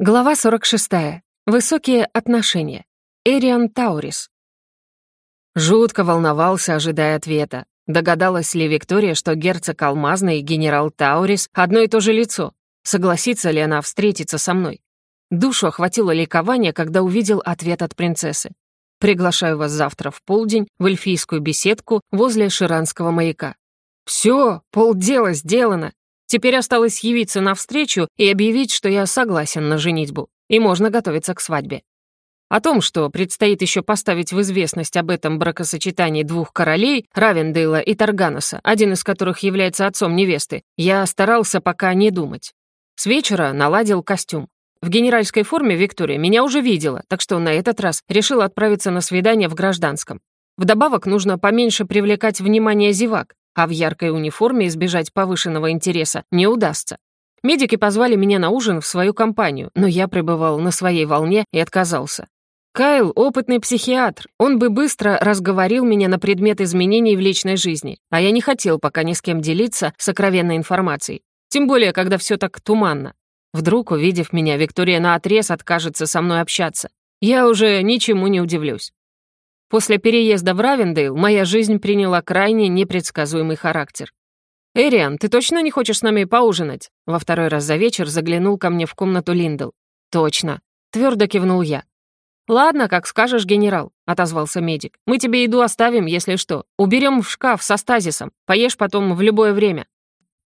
Глава 46. Высокие отношения. Эриан Таурис. Жутко волновался, ожидая ответа. Догадалась ли Виктория, что герцог Алмазный и генерал Таурис — одно и то же лицо? Согласится ли она встретиться со мной? Душу охватило ликование, когда увидел ответ от принцессы. «Приглашаю вас завтра в полдень в эльфийскую беседку возле Ширанского маяка». «Все, полдела сделано. Теперь осталось явиться навстречу и объявить, что я согласен на женитьбу, и можно готовиться к свадьбе. О том, что предстоит еще поставить в известность об этом бракосочетании двух королей, Равендейла и Тарганоса, один из которых является отцом невесты, я старался пока не думать. С вечера наладил костюм. В генеральской форме Виктория меня уже видела, так что на этот раз решил отправиться на свидание в гражданском. Вдобавок нужно поменьше привлекать внимание зевак, а в яркой униформе избежать повышенного интереса не удастся. Медики позвали меня на ужин в свою компанию, но я пребывал на своей волне и отказался. Кайл — опытный психиатр, он бы быстро разговорил меня на предмет изменений в личной жизни, а я не хотел пока ни с кем делиться сокровенной информацией, тем более, когда все так туманно. Вдруг, увидев меня, Виктория наотрез откажется со мной общаться. Я уже ничему не удивлюсь. После переезда в Равендейл моя жизнь приняла крайне непредсказуемый характер. «Эриан, ты точно не хочешь с нами поужинать?» Во второй раз за вечер заглянул ко мне в комнату Линдл. «Точно», — твердо кивнул я. «Ладно, как скажешь, генерал», — отозвался медик. «Мы тебе еду оставим, если что. Уберем в шкаф со стазисом. Поешь потом в любое время».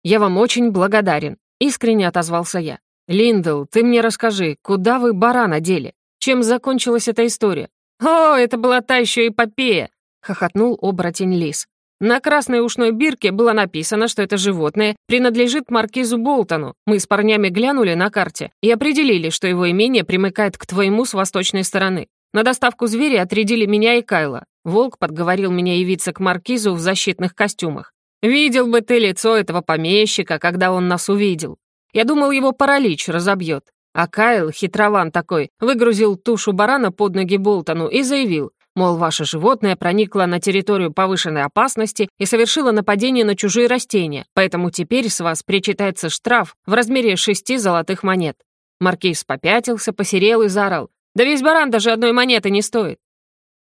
«Я вам очень благодарен», — искренне отозвался я. «Линдл, ты мне расскажи, куда вы барана дели? Чем закончилась эта история? «О, это была та еще эпопея!» — хохотнул оборотень лис. На красной ушной бирке было написано, что это животное принадлежит маркизу Болтону. Мы с парнями глянули на карте и определили, что его имение примыкает к твоему с восточной стороны. На доставку зверя отрядили меня и Кайла. Волк подговорил меня явиться к маркизу в защитных костюмах. Видел бы ты лицо этого помещика, когда он нас увидел. Я думал, его паралич разобьет. А Кайл, хитрован такой, выгрузил тушу барана под ноги Болтону и заявил, мол, ваше животное проникло на территорию повышенной опасности и совершило нападение на чужие растения, поэтому теперь с вас причитается штраф в размере шести золотых монет. Маркиз попятился, посерел и заорал. «Да весь баран даже одной монеты не стоит!»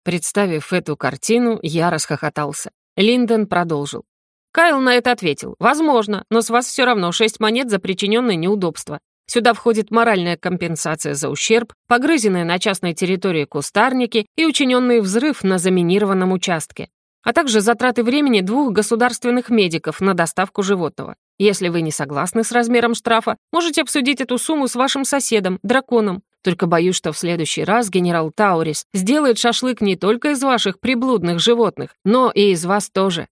Представив эту картину, я расхохотался. Линдон продолжил. Кайл на это ответил. «Возможно, но с вас все равно шесть монет за причиненное неудобство. Сюда входит моральная компенсация за ущерб, погрызенные на частной территории кустарники и учиненный взрыв на заминированном участке, а также затраты времени двух государственных медиков на доставку животного. Если вы не согласны с размером штрафа, можете обсудить эту сумму с вашим соседом, драконом. Только боюсь, что в следующий раз генерал Таурис сделает шашлык не только из ваших приблудных животных, но и из вас тоже».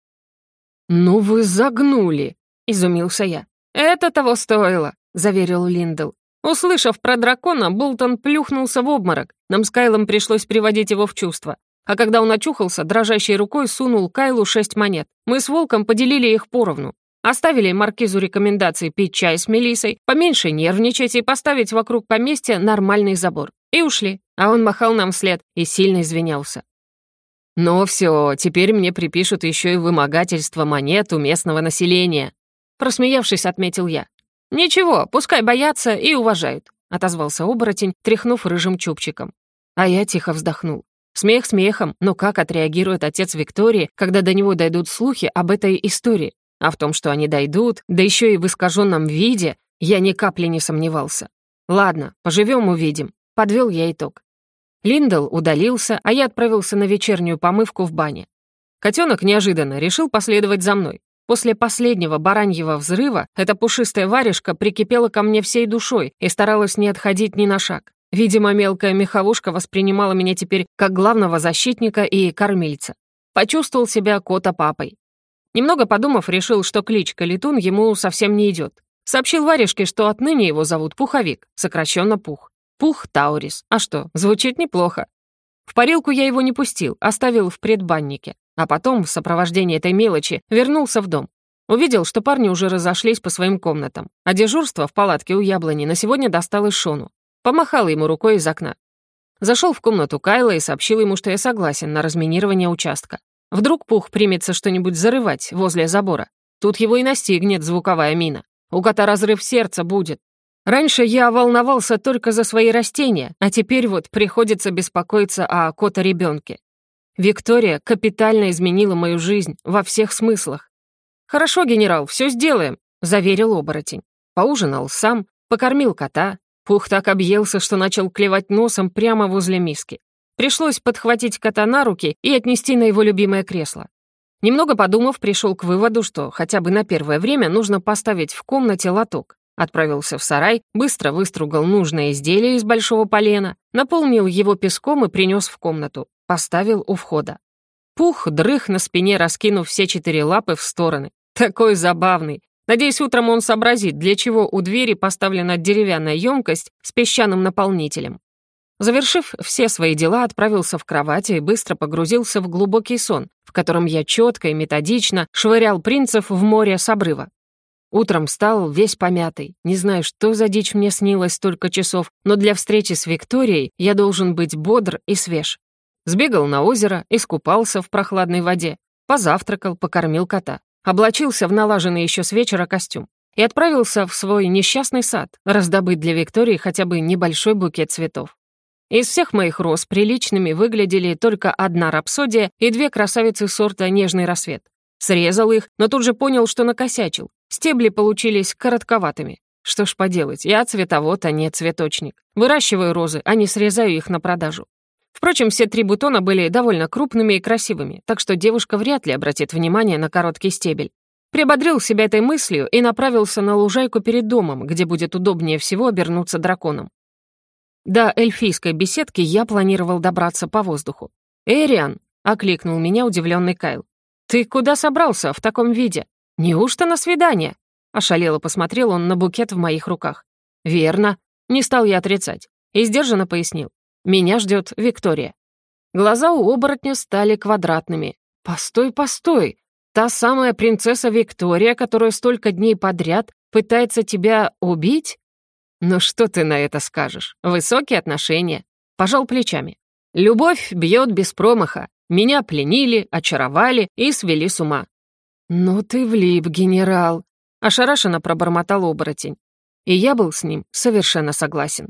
«Ну вы загнули», — изумился я. «Это того стоило заверил Линдл. Услышав про дракона, Болтон плюхнулся в обморок. Нам с Кайлом пришлось приводить его в чувство. А когда он очухался, дрожащей рукой сунул Кайлу шесть монет. Мы с Волком поделили их поровну. Оставили маркизу рекомендации пить чай с Мелисой, поменьше нервничать и поставить вокруг поместья нормальный забор. И ушли. А он махал нам вслед и сильно извинялся. «Ну все, теперь мне припишут еще и вымогательство монет у местного населения», просмеявшись, отметил я. «Ничего, пускай боятся и уважают», — отозвался оборотень, тряхнув рыжим чубчиком. А я тихо вздохнул. Смех смехом, но как отреагирует отец Виктории, когда до него дойдут слухи об этой истории? А в том, что они дойдут, да еще и в искаженном виде, я ни капли не сомневался. Ладно, поживем увидим. Подвел я итог. Линдл удалился, а я отправился на вечернюю помывку в бане. Котенок неожиданно решил последовать за мной. После последнего бараньего взрыва эта пушистая варежка прикипела ко мне всей душой и старалась не отходить ни на шаг. Видимо, мелкая меховушка воспринимала меня теперь как главного защитника и кормильца. Почувствовал себя кота-папой. Немного подумав, решил, что кличка Летун ему совсем не идет. Сообщил варежке, что отныне его зовут Пуховик, сокращенно Пух. Пух Таурис. А что, звучит неплохо. В парилку я его не пустил, оставил в предбаннике. А потом, в сопровождении этой мелочи, вернулся в дом. Увидел, что парни уже разошлись по своим комнатам, а дежурство в палатке у яблони на сегодня досталось Шону. Помахал ему рукой из окна. Зашел в комнату Кайла и сообщил ему, что я согласен на разминирование участка. Вдруг Пух примется что-нибудь зарывать возле забора. Тут его и настигнет звуковая мина. У кота разрыв сердца будет. Раньше я волновался только за свои растения, а теперь вот приходится беспокоиться о кота-ребенке. Виктория капитально изменила мою жизнь во всех смыслах. «Хорошо, генерал, все сделаем», — заверил оборотень. Поужинал сам, покормил кота. Пух так объелся, что начал клевать носом прямо возле миски. Пришлось подхватить кота на руки и отнести на его любимое кресло. Немного подумав, пришел к выводу, что хотя бы на первое время нужно поставить в комнате лоток. Отправился в сарай, быстро выстругал нужное изделие из большого полена, наполнил его песком и принес в комнату. Поставил у входа. Пух дрых на спине, раскинув все четыре лапы в стороны. Такой забавный. Надеюсь, утром он сообразит, для чего у двери поставлена деревянная емкость с песчаным наполнителем. Завершив все свои дела, отправился в кровать и быстро погрузился в глубокий сон, в котором я четко и методично швырял принцев в море с обрыва. Утром встал весь помятый. Не знаю, что за дичь мне снилось столько часов, но для встречи с Викторией я должен быть бодр и свеж. Сбегал на озеро, искупался в прохладной воде, позавтракал, покормил кота, облачился в налаженный еще с вечера костюм и отправился в свой несчастный сад, раздобыть для Виктории хотя бы небольшой букет цветов. Из всех моих роз приличными выглядели только одна рапсодия и две красавицы сорта «Нежный рассвет». Срезал их, но тут же понял, что накосячил. Стебли получились коротковатыми. Что ж поделать, я цветовод, а не цветочник. Выращиваю розы, а не срезаю их на продажу. Впрочем, все три бутона были довольно крупными и красивыми, так что девушка вряд ли обратит внимание на короткий стебель. Приободрил себя этой мыслью и направился на лужайку перед домом, где будет удобнее всего обернуться драконом. До эльфийской беседки я планировал добраться по воздуху. «Эриан!» — окликнул меня удивленный Кайл. «Ты куда собрался в таком виде? Неужто на свидание?» Ошалело посмотрел он на букет в моих руках. «Верно». Не стал я отрицать. И сдержанно пояснил. «Меня ждет Виктория». Глаза у оборотня стали квадратными. «Постой, постой! Та самая принцесса Виктория, которая столько дней подряд пытается тебя убить?» «Ну что ты на это скажешь? Высокие отношения». Пожал плечами. «Любовь бьет без промаха. Меня пленили, очаровали и свели с ума». «Ну ты влип, генерал», — ошарашенно пробормотал оборотень. И я был с ним совершенно согласен.